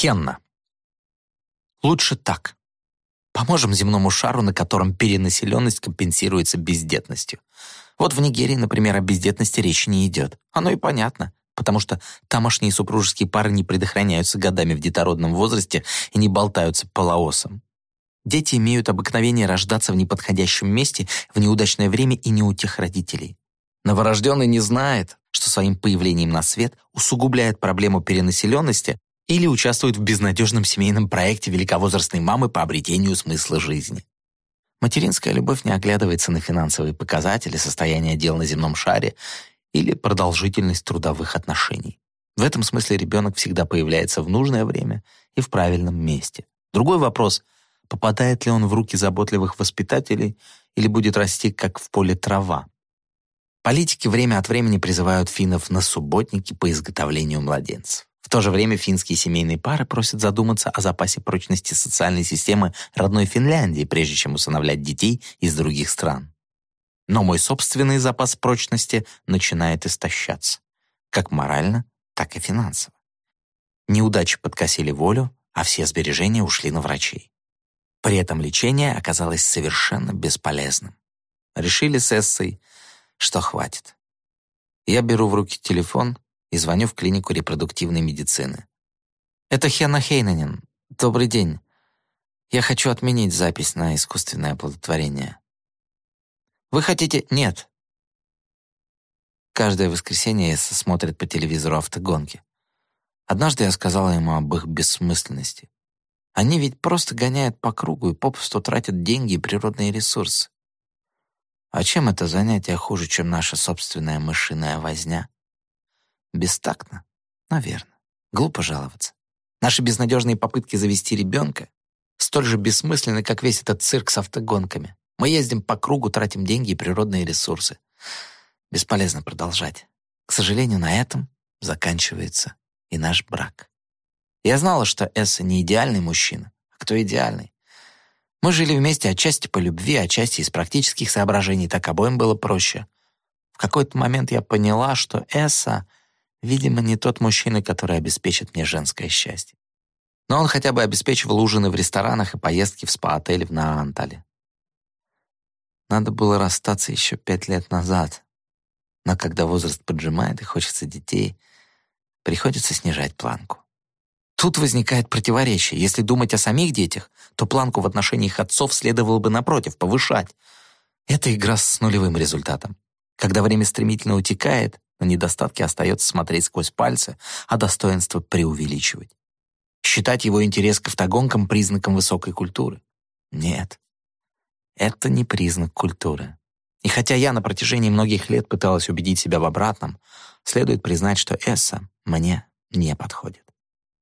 Хенна. Лучше так. Поможем земному шару, на котором перенаселенность компенсируется бездетностью. Вот в Нигерии, например, о бездетности речи не идет. Оно и понятно, потому что тамошние супружеские пары не предохраняются годами в детородном возрасте и не болтаются по лаосам. Дети имеют обыкновение рождаться в неподходящем месте в неудачное время и не у тех родителей. Новорожденный не знает, что своим появлением на свет усугубляет проблему перенаселенности или участвует в безнадежном семейном проекте великовозрастной мамы по обретению смысла жизни. Материнская любовь не оглядывается на финансовые показатели, состояние дел на земном шаре или продолжительность трудовых отношений. В этом смысле ребенок всегда появляется в нужное время и в правильном месте. Другой вопрос — попадает ли он в руки заботливых воспитателей или будет расти, как в поле трава. Политики время от времени призывают финнов на субботники по изготовлению младенцев. То же время финские семейные пары просят задуматься о запасе прочности социальной системы родной Финляндии, прежде чем усыновлять детей из других стран. Но мой собственный запас прочности начинает истощаться, как морально, так и финансово. Неудачи подкосили волю, а все сбережения ушли на врачей. При этом лечение оказалось совершенно бесполезным. Решили с Эссой, что хватит. Я беру в руки телефон и звоню в клинику репродуктивной медицины. «Это Хена Хейненен. Добрый день. Я хочу отменить запись на искусственное оплодотворение». «Вы хотите...» «Нет». Каждое воскресенье Эсса смотрит по телевизору автогонки. Однажды я сказала ему об их бессмысленности. Они ведь просто гоняют по кругу и попусту тратят деньги и природные ресурсы. А чем это занятие хуже, чем наша собственная мышиная возня? Бестактно? Наверное. Глупо жаловаться. Наши безнадежные попытки завести ребенка столь же бессмысленны, как весь этот цирк с автогонками. Мы ездим по кругу, тратим деньги и природные ресурсы. Бесполезно продолжать. К сожалению, на этом заканчивается и наш брак. Я знала, что Эсса не идеальный мужчина. А кто идеальный? Мы жили вместе отчасти по любви, отчасти из практических соображений, так обоим было проще. В какой-то момент я поняла, что Эсса — Видимо, не тот мужчина, который обеспечит мне женское счастье. Но он хотя бы обеспечивал ужины в ресторанах и поездки в спа-отель в Наантале. Надо было расстаться еще пять лет назад. Но когда возраст поджимает и хочется детей, приходится снижать планку. Тут возникает противоречие. Если думать о самих детях, то планку в отношении их отцов следовало бы, напротив, повышать. Это игра с нулевым результатом. Когда время стремительно утекает, на недостатки остается смотреть сквозь пальцы, а достоинство преувеличивать. Считать его интерес к автогонкам признаком высокой культуры? Нет. Это не признак культуры. И хотя я на протяжении многих лет пыталась убедить себя в обратном, следует признать, что Эсса мне не подходит.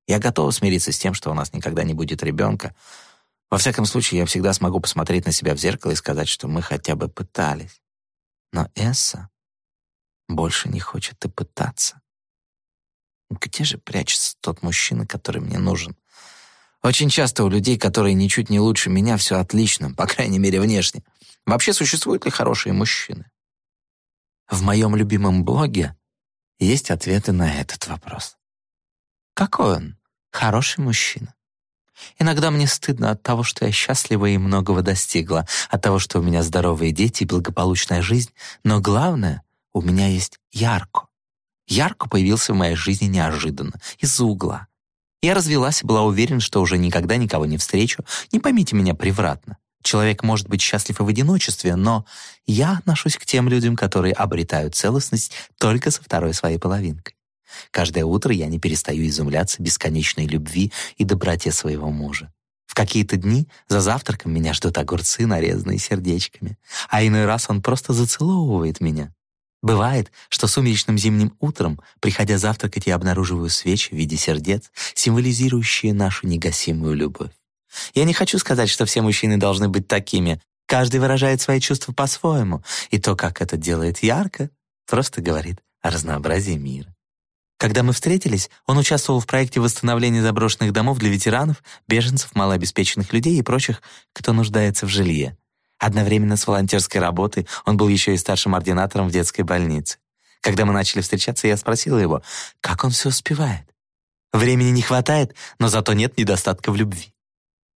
Я готова смириться с тем, что у нас никогда не будет ребенка. Во всяком случае, я всегда смогу посмотреть на себя в зеркало и сказать, что мы хотя бы пытались. Но Эсса больше не хочет и пытаться. Где же прячется тот мужчина, который мне нужен? Очень часто у людей, которые ничуть не лучше меня, все отлично, по крайней мере, внешне. Вообще существуют ли хорошие мужчины? В моем любимом блоге есть ответы на этот вопрос. Какой он? Хороший мужчина. Иногда мне стыдно от того, что я счастлива и многого достигла, от того, что у меня здоровые дети и благополучная жизнь, но главное, у меня есть Ярко. Ярко появился в моей жизни неожиданно, из-за угла. Я развелась и была уверена, что уже никогда никого не встречу. Не поймите меня превратно. Человек может быть счастлив и в одиночестве, но я отношусь к тем людям, которые обретают целостность только со второй своей половинкой. Каждое утро я не перестаю изумляться бесконечной любви и доброте своего мужа. В какие-то дни за завтраком меня ждут огурцы, нарезанные сердечками, а иной раз он просто зацеловывает меня. Бывает, что сумеречным зимним утром, приходя завтракать, я обнаруживаю свечи в виде сердец, символизирующие нашу негасимую любовь. Я не хочу сказать, что все мужчины должны быть такими. Каждый выражает свои чувства по-своему, и то, как это делает ярко, просто говорит о разнообразии мира. Когда мы встретились, он участвовал в проекте восстановления заброшенных домов для ветеранов, беженцев, малообеспеченных людей и прочих, кто нуждается в жилье. Одновременно с волонтерской работой он был еще и старшим ординатором в детской больнице. Когда мы начали встречаться, я спросила его, как он все успевает. Времени не хватает, но зато нет недостатка в любви.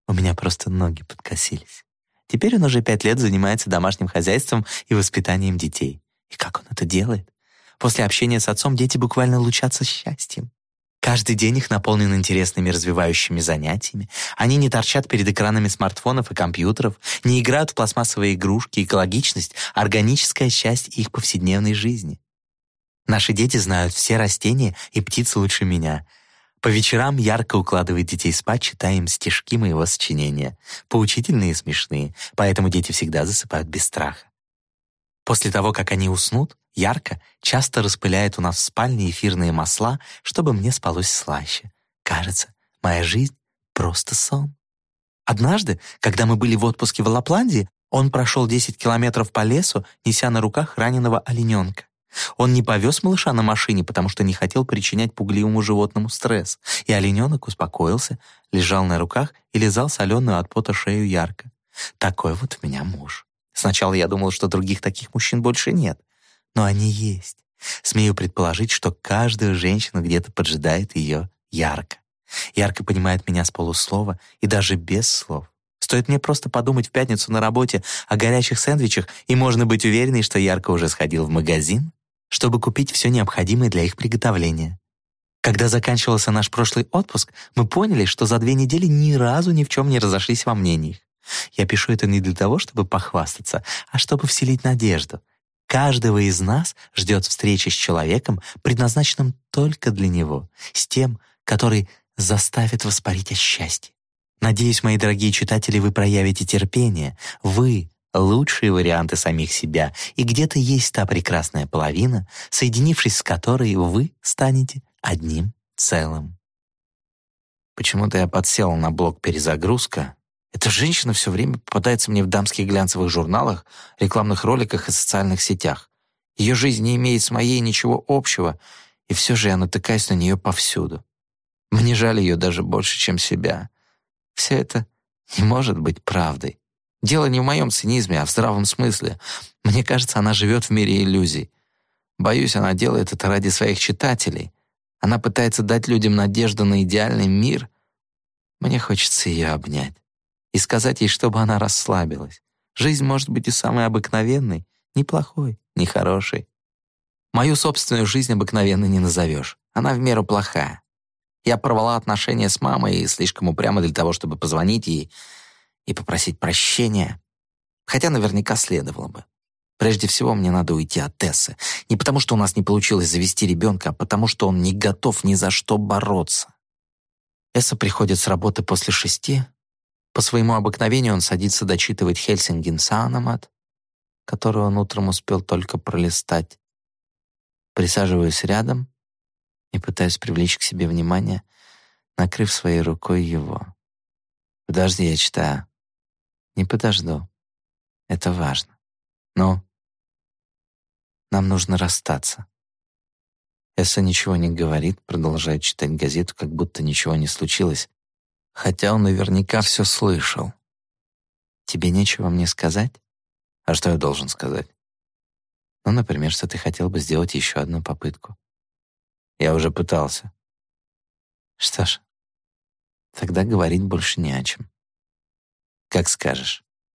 У меня просто ноги подкосились. Теперь он уже пять лет занимается домашним хозяйством и воспитанием детей. И как он это делает? После общения с отцом дети буквально лучатся счастьем. Каждый день их наполнен интересными развивающими занятиями. Они не торчат перед экранами смартфонов и компьютеров, не играют в пластмассовые игрушки. Экологичность — органическая часть их повседневной жизни. Наши дети знают все растения и птицы лучше меня. По вечерам ярко укладывает детей спать, читая им стишки моего сочинения. Поучительные и смешные, поэтому дети всегда засыпают без страха. После того, как они уснут, ярко часто распыляет у нас в спальне эфирные масла, чтобы мне спалось слаще. Кажется, моя жизнь — просто сон. Однажды, когда мы были в отпуске в Лапландии, он прошел 10 километров по лесу, неся на руках раненого олененка. Он не повез малыша на машине, потому что не хотел причинять пугливому животному стресс, и олененок успокоился, лежал на руках и лизал соленую от пота шею ярко. Такой вот у меня муж. Сначала я думал, что других таких мужчин больше нет, но они есть. Смею предположить, что каждая женщина где-то поджидает ее ярко. Ярко понимает меня с полуслова и даже без слов. Стоит мне просто подумать в пятницу на работе о горячих сэндвичах, и можно быть уверенной, что Ярко уже сходил в магазин, чтобы купить все необходимое для их приготовления. Когда заканчивался наш прошлый отпуск, мы поняли, что за две недели ни разу ни в чем не разошлись во мнениях. Я пишу это не для того, чтобы похвастаться, а чтобы вселить надежду. Каждого из нас ждет встреча с человеком, предназначенным только для него, с тем, который заставит воспарить от счастья. Надеюсь, мои дорогие читатели, вы проявите терпение. Вы лучшие варианты самих себя, и где-то есть та прекрасная половина, соединившись с которой вы станете одним целым. Почему-то я подсел на блог «Перезагрузка». Эта женщина все время попадается мне в дамских глянцевых журналах, рекламных роликах и социальных сетях. Ее жизнь не имеет с моей ничего общего, и все же я натыкаюсь на нее повсюду. Мне жаль ее даже больше, чем себя. Все это не может быть правдой. Дело не в моем цинизме, а в здравом смысле. Мне кажется, она живет в мире иллюзий. Боюсь, она делает это ради своих читателей. Она пытается дать людям надежду на идеальный мир. Мне хочется ее обнять и сказать ей, чтобы она расслабилась. Жизнь может быть и самой обыкновенной, ни плохой, ни хорошей. Мою собственную жизнь обыкновенной не назовешь. Она в меру плохая. Я порвала отношения с мамой и слишком упряма для того, чтобы позвонить ей и попросить прощения. Хотя наверняка следовало бы. Прежде всего, мне надо уйти от Тессы. Не потому, что у нас не получилось завести ребенка, а потому, что он не готов ни за что бороться. Эсса приходит с работы после шести. По своему обыкновению он садится дочитывать «Хельсинген Санамат», которую он утром успел только пролистать. Присаживаюсь рядом и пытаюсь привлечь к себе внимание, накрыв своей рукой его. «Подожди, я читаю». Не подожду. Это важно. Но нам нужно расстаться. Эсса ничего не говорит, продолжает читать газету, как будто ничего не случилось, хотя он наверняка все слышал. Тебе нечего мне сказать? А что я должен сказать? Ну, например, что ты хотел бы сделать еще одну попытку. Я уже пытался. Что ж, тогда говорить больше не о чем. Как скажешь.